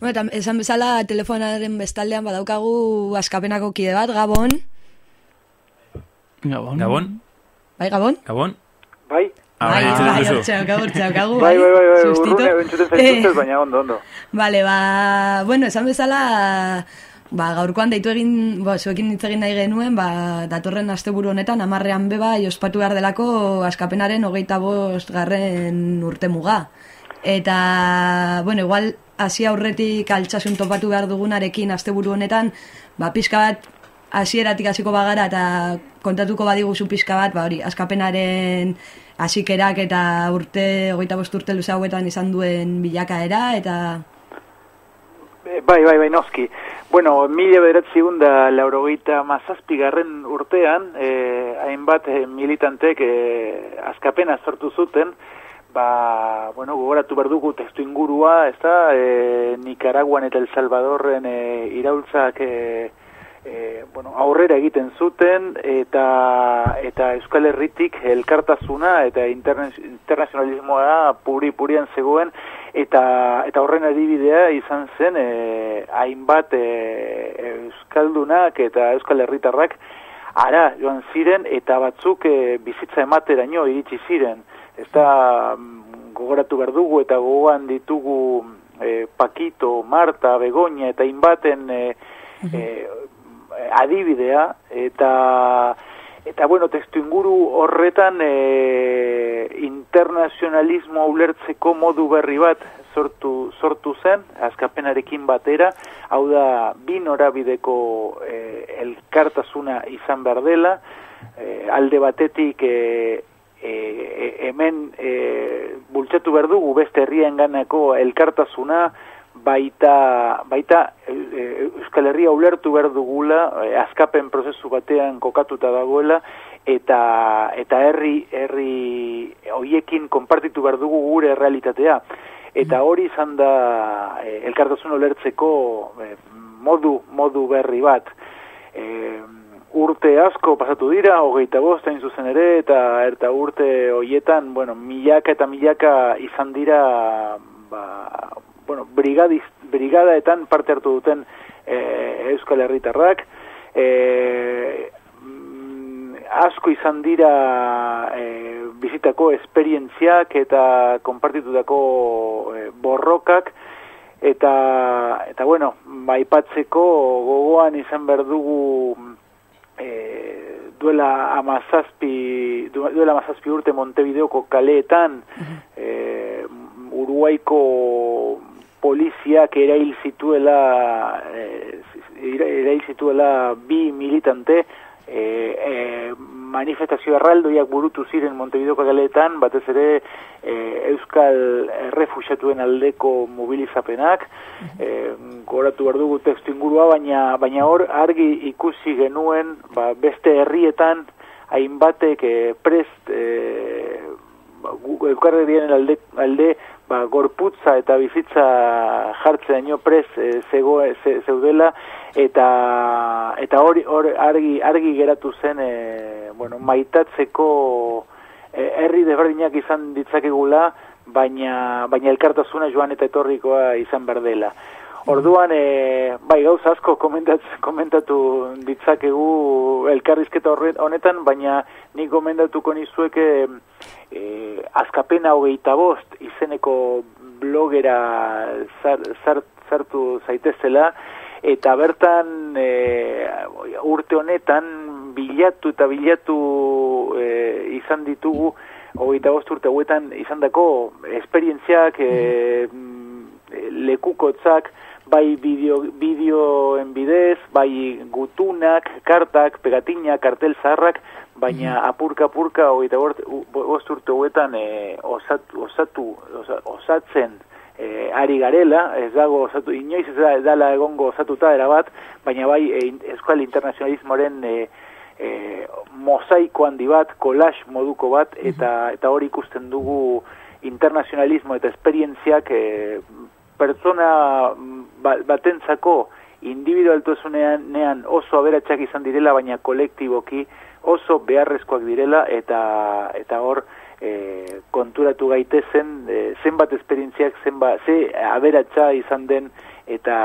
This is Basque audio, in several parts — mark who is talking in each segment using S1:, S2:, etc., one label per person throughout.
S1: Bueno, eta esan bezala telefonaren bestaldean badaukagu askapenako kide bat, Gabon.
S2: Gabon.
S3: Gabon?
S1: Bai, Gabon?
S3: Gabon?
S4: Bai?
S3: Ah,
S1: bai, bai, daukagu,
S4: Bai, bai, bai, bai,
S1: sustito.
S4: urrune entzuten zaituztez, baina ondo, ondo.
S1: Vale, ba, bueno, esan bezala, ba, gaurkoan deitu egin, ba, zuekin hitz egin nahi genuen, ba, datorren asteburu honetan, amarrean beba, ospatu behar delako askapenaren hogeita bost garren urte muga. Eta, bueno, igual, hasi aurretik altsasun topatu behar dugunarekin asteburu honetan, ba, pixka bat, hasieratik hasiko bagara eta kontatuko badiguzu pixka bat, ba, hori, askapenaren hasikerak eta urte, hogeita bost urte luze hauetan izan duen bilakaera, eta...
S4: Eh, Bai, bai, bai, noski. Bueno, mila bederatzi da laurogeita mazazpigarren urtean, eh, hainbat eh, militantek eh, askapena sortu zuten, ba, bueno, gogoratu behar dugu testu ingurua, ez da, eh, Nicaraguan eta El Salvadorren eh, iraultzak eh, eh, bueno, aurrera egiten zuten, eta, eta Euskal Herritik elkartasuna eta interna, internazionalismoa puri-purian zegoen, eta eta horren adibidea izan zen eh, hainbat eh, euskaldunak eta euskal herritarrak ara joan ziren eta batzuk eh, bizitza emateraino iritsi ziren ezta mm, gogoratu behar dugu eta gogoan ditugu eh, Pakito, Marta, Begoña eta hainbaten eh, eh, adibidea eta eta bueno, testu inguru horretan e, internazionalismo ulertzeko modu berri bat sortu, sortu zen, azkapenarekin batera, hau da, bi norabideko e, elkartasuna izan behar dela, e, alde batetik e, e, hemen e, bultzatu behar dugu beste herrien ganako elkartasuna, baita, baita e, Euskal Herria ulertu behar dugula, e, azkapen prozesu batean kokatuta dagoela, eta eta herri herri hoiekin konpartitu behar dugu gure realitatea. Eta hori izan da e, elkartasun ulertzeko e, modu, modu berri bat. E, urte asko pasatu dira, hogeita bost hain zuzen ere, eta eta urte hoietan, bueno, milaka eta milaka izan dira, ba, bueno, brigadiz, brigadaetan parte hartu duten e, Euskal Herritarrak, e, asko izan dira e, bizitako esperientziak eta konpartitutako e, borrokak, eta, eta bueno, baipatzeko gogoan izan behar dugu e, duela amazazpi, duela amazazpi urte Montevideoko kaleetan, e, Uruguaiko poliziak erail zituela eh, erail zituela bi militante manifestazio erraldoiak burutu ziren Montevideoko kaleetan, batez ere eh, Euskal refusiatuen aldeko mobilizapenak, eh, goratu behar dugu testu ingurua, baina, baina hor argi ikusi genuen ba, beste herrietan hainbatek eh, prest eh, Eukarrerien alde, alde ba, gorputza eta bizitza jartzeaino prez e, zego, ze, zeudela eta eta hori hor argi argi geratu zen e, bueno, maitatzeko e, herri desberdinak izan ditzakegula baina baina elkartasuna joan eta etorrikoa izan berdela. Orduan, e, bai, gauz asko komentatu, komentatu ditzakegu elkarrizketa horret, honetan, baina nik komendatuko nizueke e, azkapena hogeita bost izeneko blogera zar, zar, zartu zaitezela, eta bertan e, urte honetan bilatu eta bilatu e, izan ditugu hogeita bost urte hauetan izan dako esperientziak e, lekukotzak bai bideo, bideoen bidez, bai gutunak, kartak, pegatinak, kartel zaharrak, baina apurka-apurka hogeita bost urte hauetan e, osatu, osatu, osa, osatzen e, ari garela, ez dago osatu, inoiz ez da, dala egongo osatuta erabat, baina bai e, eskual internazionalismoaren e, e, mosaiko handi bat, collage moduko bat, eta, eta hori ikusten dugu internazionalismo eta esperientziak e, pertsona batentzako individualtasunean nean oso aberatsak izan direla, baina kolektiboki oso beharrezkoak direla, eta eta hor e, konturatu gaitezen e, zenbat esperientziak zenbat, ze aberatsa izan den eta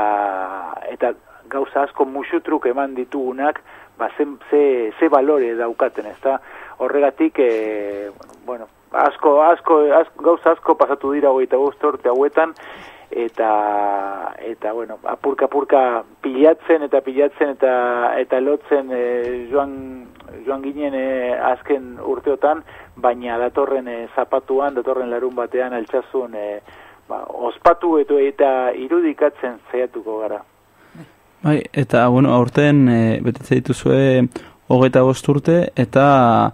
S4: eta gauza asko musutruk eman ditugunak ba, ze, ze, ze balore daukaten, ezta? Horregatik, e, bueno, asko, asko, asko, gauza asko pasatu dira hogeita urte hauetan, eta, eta bueno, apurka apurka pilatzen eta pilatzen eta, eta lotzen e, joan, joan ginen e, azken urteotan, baina datorren e, zapatuan, datorren larun batean altxazun, e, ba, ospatu eta, eta irudikatzen zaiatuko gara.
S2: Bai, eta, bueno, aurten e, betetze dituzue hogeita urte, eta,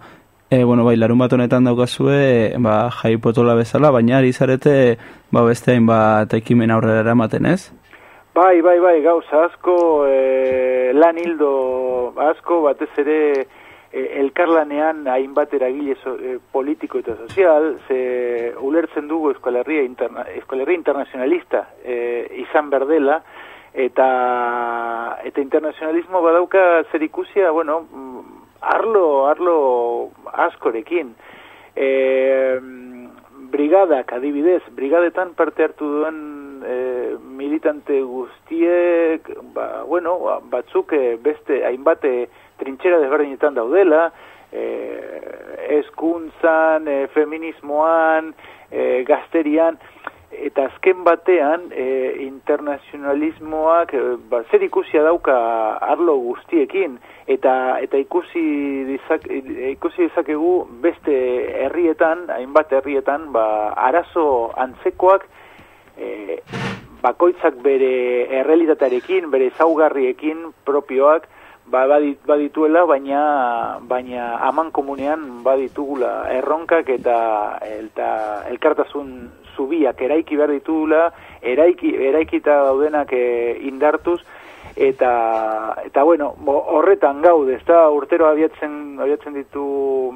S2: e, bueno, bai, larun bat honetan daukazue, ba, jai potola bezala, baina ari zarete, ba, beste hain bat ekimen aurrera eramaten, ez?
S4: Bai, bai, bai, gauza asko, e, lan hildo asko, batez ere, e, elkarlanean hainbat eragile e, politiko eta sozial, ze ulertzen dugu eskolarria, interna, eskolarria internazionalista e, izan berdela, eta eta internazionalismo badauka zer ikusia, bueno, arlo, arlo askorekin. E, brigadak, adibidez, brigadetan parte hartu duen e, militante guztiek, ba, bueno, ba, batzuk e, beste hainbate trintxera desberdinetan daudela, e, eskuntzan, e, feminismoan, e, gazterian, eta azken batean e, internazionalismoak e, ba, zer ikusia dauka arlo guztiekin eta eta ikusi dizak, ikusi dizakegu beste herrietan hainbat herrietan ba, arazo antzekoak e, bakoitzak bere errealitatearekin bere zaugarriekin propioak ba, badituela, baina baina aman komunean baditugula erronkak eta, eta elkartasun zubiak eraiki behar ditugula, eraiki, eraikita daudenak e, indartuz, eta, eta bueno, horretan gaude, ez urtero abiatzen, abiatzen ditu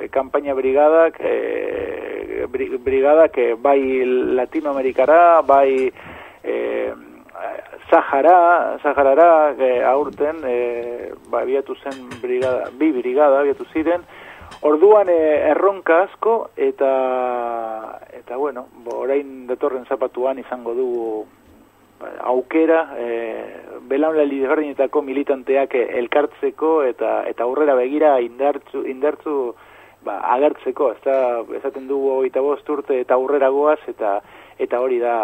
S4: e, kampaina brigadak, e, brigadak e, bai Latinoamerikara, bai e, Zahara, Zaharara e, aurten e, ba, abiatu zen brigada, bi brigada abiatu ziren, orduan e, erronka asko eta eta bueno, bo, orain datorren zapatuan izango dugu aukera e, belaunaldi desberdinetako militanteak elkartzeko eta eta aurrera begira indartzu, indartzu ba, agertzeko, ez esaten dugu eta bost urte eta aurrera goaz eta eta hori da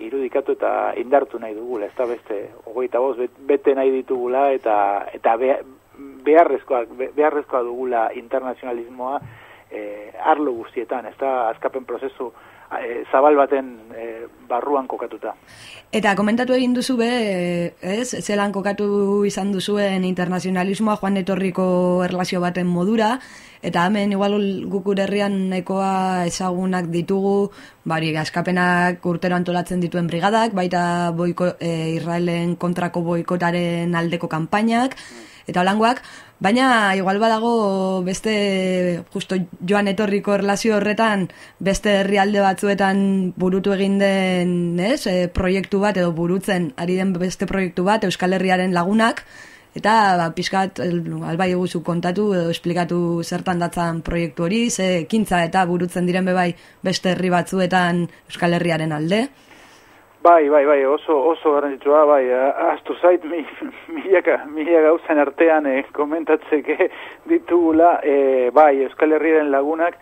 S4: irudikatu eta indartu nahi dugula, ez da beste, ogoita boz, bete nahi ditugula eta eta beharrezkoa, beharrezkoa dugula internazionalismoa eh, arlo guztietan, ez da azkapen prozesu eh, zabal baten eh, barruan kokatuta.
S1: Eta komentatu egin duzu be, ez, zelan kokatu izan duzuen internazionalismoa joan etorriko erlazio baten modura, eta hemen igual gukur herrian nekoa ezagunak ditugu, bari askapenak urtero antolatzen dituen brigadak, baita boiko, e, Israelen kontrako boikotaren aldeko kanpainak, eta holangoak, baina igual badago beste justo joan etorriko erlazio horretan beste herrialde batzuetan burutu egin den ez, e, proiektu bat edo burutzen ari den beste proiektu bat Euskal Herriaren lagunak, eta ba, pixkat albai eguzu kontatu edo esplikatu zertan datzan proiektu hori, ze kintza eta burutzen diren bebai beste herri batzuetan Euskal Herriaren alde.
S4: Bai, bai, bai, oso, oso garrantzitsua, bai, astu zait, mi, milaka, milaka gauzan artean eh, komentatzeke ditugula, eh, bai, Euskal Herriaren lagunak,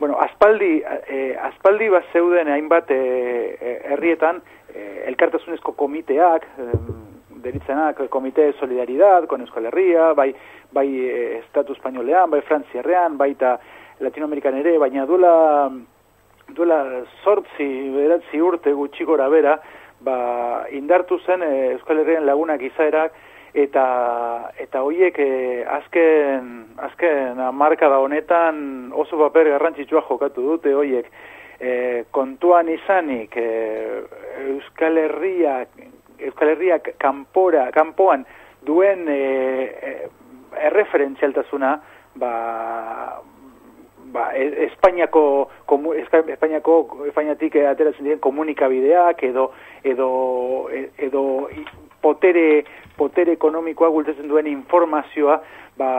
S4: bueno, aspaldi, eh, aspaldi bat zeuden hainbat eh, herrietan, eh, elkartasunezko komiteak, eh, deritzenak, komite de solidaridad, con Euskal Herria, bai, bai eh, Estatu Espainolean, bai Frantziarrean, bai eta Latinoamerikan ere, baina duela duela sortzi beratzi urte gutxi gora bera, ba, indartu zen e, Euskal Herrian lagunak izaerak, eta eta hoiek e, azken azken marka da honetan oso paper garrantzitsua jokatu dute hoiek e, kontuan izanik e, Euskal Herria Euskal Herria kanpora kanpoan duen e, e, erreferentzialtasuna ba, ba, e, Espainiako komu, Espainiako Espainiatik ateratzen diren komunikabideak edo edo edo potere potere ekonomikoa gultetzen duen informazioa ba,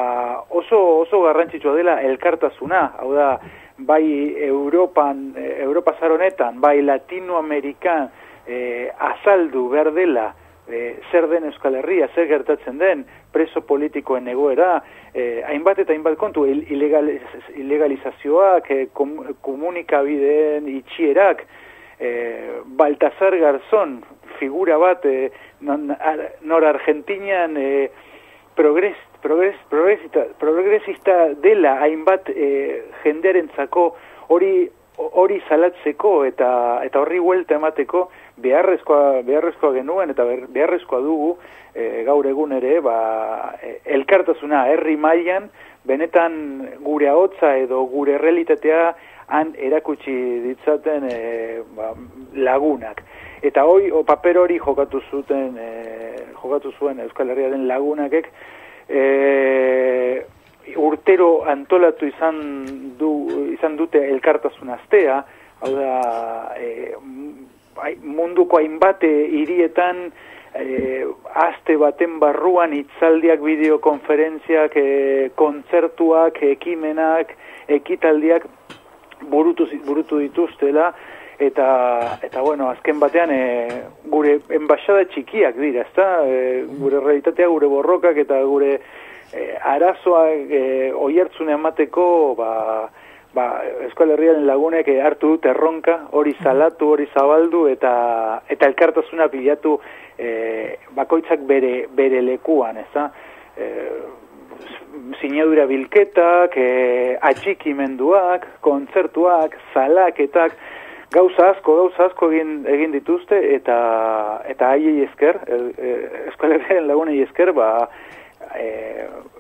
S4: oso oso garrantzitsua dela elkartasuna. Hau da bai Europan Europa zaronetan bai Latinoamerikan e, azaldu behar dela e, zer den Euskal Herria, zer gertatzen den, preso politikoen egoera, e, hainbat eta hainbat kontu, ilegaliz, ilegalizazioak, e, komunikabideen itxierak, e, Baltazar Garzón, figura bat, e, nor Argentinian e, progres, progres, progresista, progresista dela hainbat e, jendearentzako hori hori salatzeko eta eta horri huelta emateko beharrezkoa beharrezkoa genuen eta beharrezkoa dugu e, gaur egun ere ba, e, elkartasuna herri mailan benetan gure ahotsa edo gure realitatea han erakutsi ditzaten e, ba, lagunak. Eta hoi o paper hori jokatu zuten e, jokatu zuen Euskal Herriaren lagunakek e, urtero antolatu izan du izan dute elkartasun astea, hau da e, munduko hainbate hirietan e, aste baten barruan itzaldiak bideokonferentziak, e, kontzertuak, ekimenak, ekitaldiak burutu, burutu dituztela, eta, eta bueno, azken batean e, gure enbaixada txikiak dira, ezta? E, gure realitatea, gure borrokak eta gure e, arazoa e, oiertzune emateko ba, ba, Euskal Herriaren lagunek hartu dute erronka, hori salatu, hori zabaldu eta eta elkartasuna bilatu e, bakoitzak bere, bere lekuan, ez da? E, sinadura bilketak, e, atxikimenduak, kontzertuak, zalaketak, gauza asko, gauza asko egin, egin dituzte eta eta haiei esker, e, e, Euskal Herriaren lagunei esker, ba, e,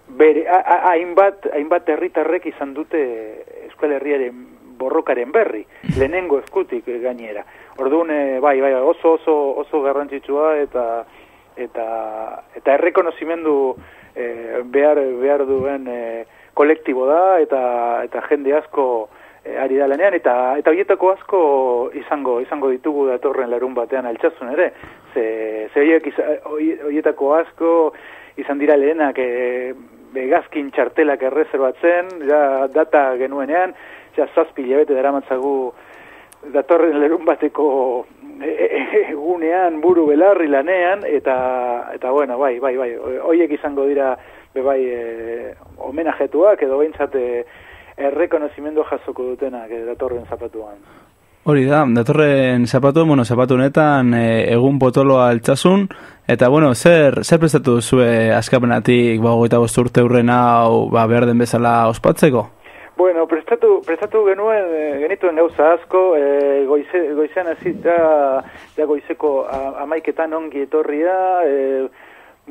S4: bere, hainbat, hainbat herritarrek izan dute Euskal Herriaren borrokaren berri, lehenengo eskutik gainera. Orduan, e, bai, bai, oso, oso, oso garrantzitsua eta eta eta errekonozimendu e, behar, behar duen e, kolektibo da eta eta jende asko e, ari da lanean. Eta eta hoietako asko izango izango ditugu datorren larun batean altzasun ere. Ze ze hoietako asko izan dira lehenak e, begazkin txartelak erreserbatzen, ja data genuenean, ja zazpi lebete dara matzagu datorren lerun bateko egunean buru belarri lanean, eta, eta bueno, bai, bai, bai, hoiek izango dira be bai e, homenajetuak edo behintzate errekonozimendu jasoko dutenak e, datorren zapatuan.
S2: Hori da, datorren zapatu, bueno, zapatu honetan e, egun potoloa altzasun, eta bueno, zer, zer prestatu zue askapenatik, ba, goita urte hurren hau, ba, behar den bezala ospatzeko?
S4: Bueno, prestatu, prestatu genuen, e, genituen gauza asko, e, goize, goizean azita, ja goizeko amaiketan ongi etorria, e,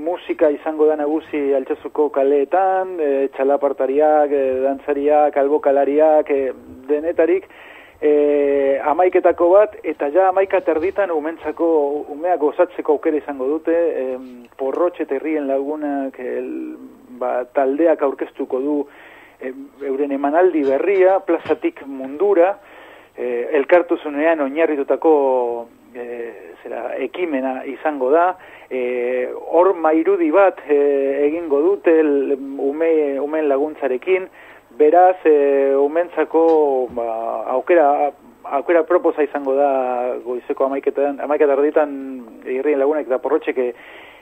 S4: musika izango da nagusi altzazuko kaleetan, e, txalapartariak, e, dantzariak, albokalariak, e, denetarik, e, amaiketako bat, eta ja amaika terditan umentzako, umeak gozatzeko aukera izango dute, e, porrotxe terrien lagunak el, ba, taldeak aurkeztuko du e, euren emanaldi berria, plazatik mundura, e, elkartuzunean oinarritutako e, zera, ekimena izango da, e, hor mairudi bat e, egingo dute el, ume, umen laguntzarekin, beraz, e, umentzako ba, aukera, aukera proposa izango da goizeko amaiketan, amaiketan erditan irrien lagunek da porrotxeke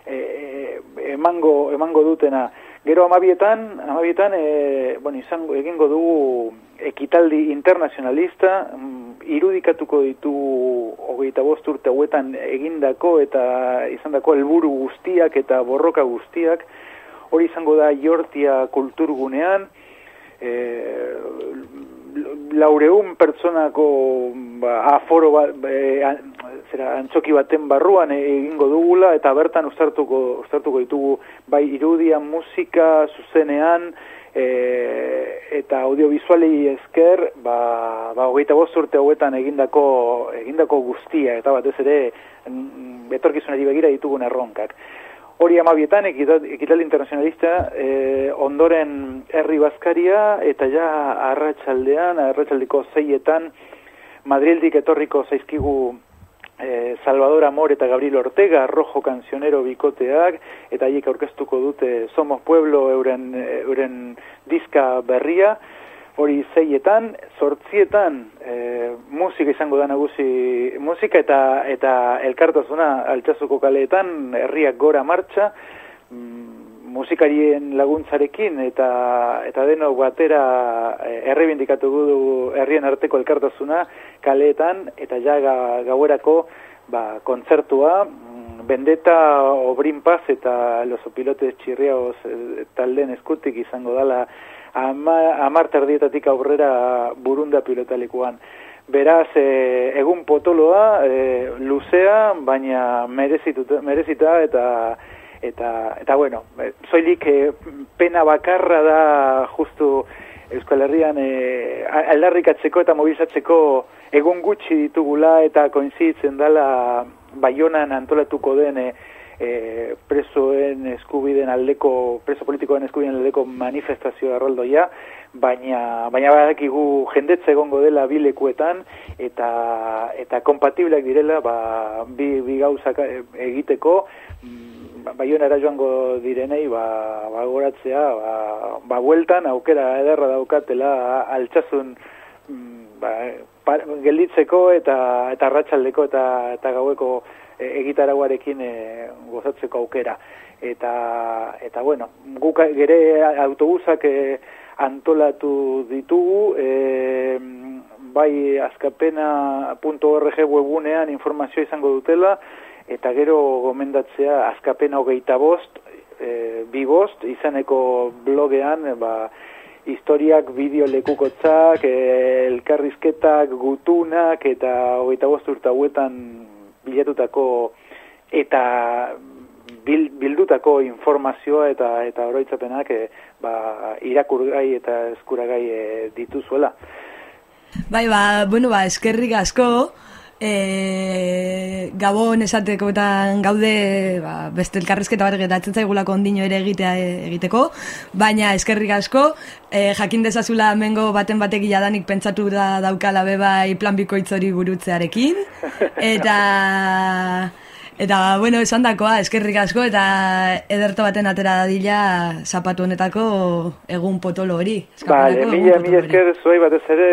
S4: e, emango, emango dutena. Gero amabietan, amabietan e, bueno, izango, egingo dugu ekitaldi internazionalista, mm, irudikatuko ditu hogeita bost urte hauetan egindako eta izandako helburu guztiak eta borroka guztiak, hori izango da jortia kulturgunean, e, laureun pertsonako ba, aforo bat, e, zera, antzoki baten barruan egingo dugula, eta bertan ustartuko, ustartuko ditugu bai irudian, musika, zuzenean, e, eta audiovisuali esker, ba, ba hogeita urte hauetan egindako, egindako guztia, eta batez ere, betorkizunari begira ditugun erronkak hori amabietan ekital internazionalista e, ondoren herri bazkaria eta ja arratsaldean arratsaldeko zeietan Madrildik etorriko zaizkigu e, Salvador Amor eta Gabriel Ortega rojo cancionero bikoteak eta haiek aurkeztuko dute Somos Pueblo euren, euren diska berria hori zeietan, sortzietan, e, musika izango da nagusi, musika eta eta elkartasuna altxazuko kaleetan, herriak gora martxa, mm, musikarien laguntzarekin eta eta deno batera e, errebindikatu du herrien arteko elkartasuna kaleetan eta ja gauerako ba, kontzertua mm, Bendeta Obrin Paz eta Los Opilotes Txirriaos e, talden eskutik izango dala amar terdietatik aurrera burunda pilotalekuan. Beraz, e, egun potoloa, e, luzea, baina merezita eta eta eta bueno, e, soilik e, pena bakarra da justu Euskal Herrian e, aldarrikatzeko eta mobilizatzeko egun gutxi ditugula eta koinzitzen dala Baionan antolatuko den e, e, presoen eskubiden aldeko, preso politikoen eskubiden aldeko manifestazio erroldoia, baina, baina badakigu jendetze egongo dela bilekuetan, eta, eta kompatiblak direla ba, bi, bi gauzak egiteko, mm, baionara joango direnei ba, ba goratzea, ba, ba bueltan aukera ederra daukatela altxazun mm, ba, gelditzeko eta eta arratsaldeko eta eta gaueko e, egitaraguarekin e, gozatzeko aukera. Eta, eta bueno, guk gere autobusak e, antolatu ditugu, e, bai azkapena.org webunean informazioa izango dutela, eta gero gomendatzea azkapena hogeita bost, e, bi bost, izaneko blogean, ba, historiak bideo lekukotzak, e, elkarrizketak, gutunak, eta hogeita bost urta huetan bilatutako eta bil, bildutako informazioa eta eta oroitzapenak e, ba, irakurgai eta eskuragai e, dituzuela.
S1: Bai, ba, bueno, ba, eskerrik asko, e, gabon esatekoetan gaude ba, beste elkarrezketa bat getatzen zaigulako ondino ere egitea egiteko, baina eskerrik asko, e, jakin dezazula mengo baten batek jadanik pentsatu da daukala bebai plan bikoitzori burutzearekin, eta... Eta, bueno, esan dakoa, eskerrik asko, eta ederto baten atera dadila zapatu honetako egun potolo hori.
S4: Bale, mila, mila esker, zuei batez ere,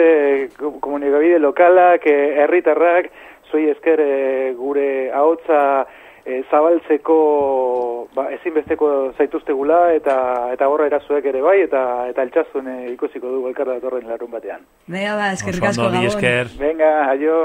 S4: komunikabide lokalak, herritarrak, zuei esker eh, gure ahotza e, zabaltzeko ba, ezinbesteko zaituztegula, eta eta gorra erazuek ere bai, eta eta altxazun ikusiko du elkarra datorren larun batean.
S1: Venga, ba, eskerrik asko,
S3: Venga,
S4: Venga, aio.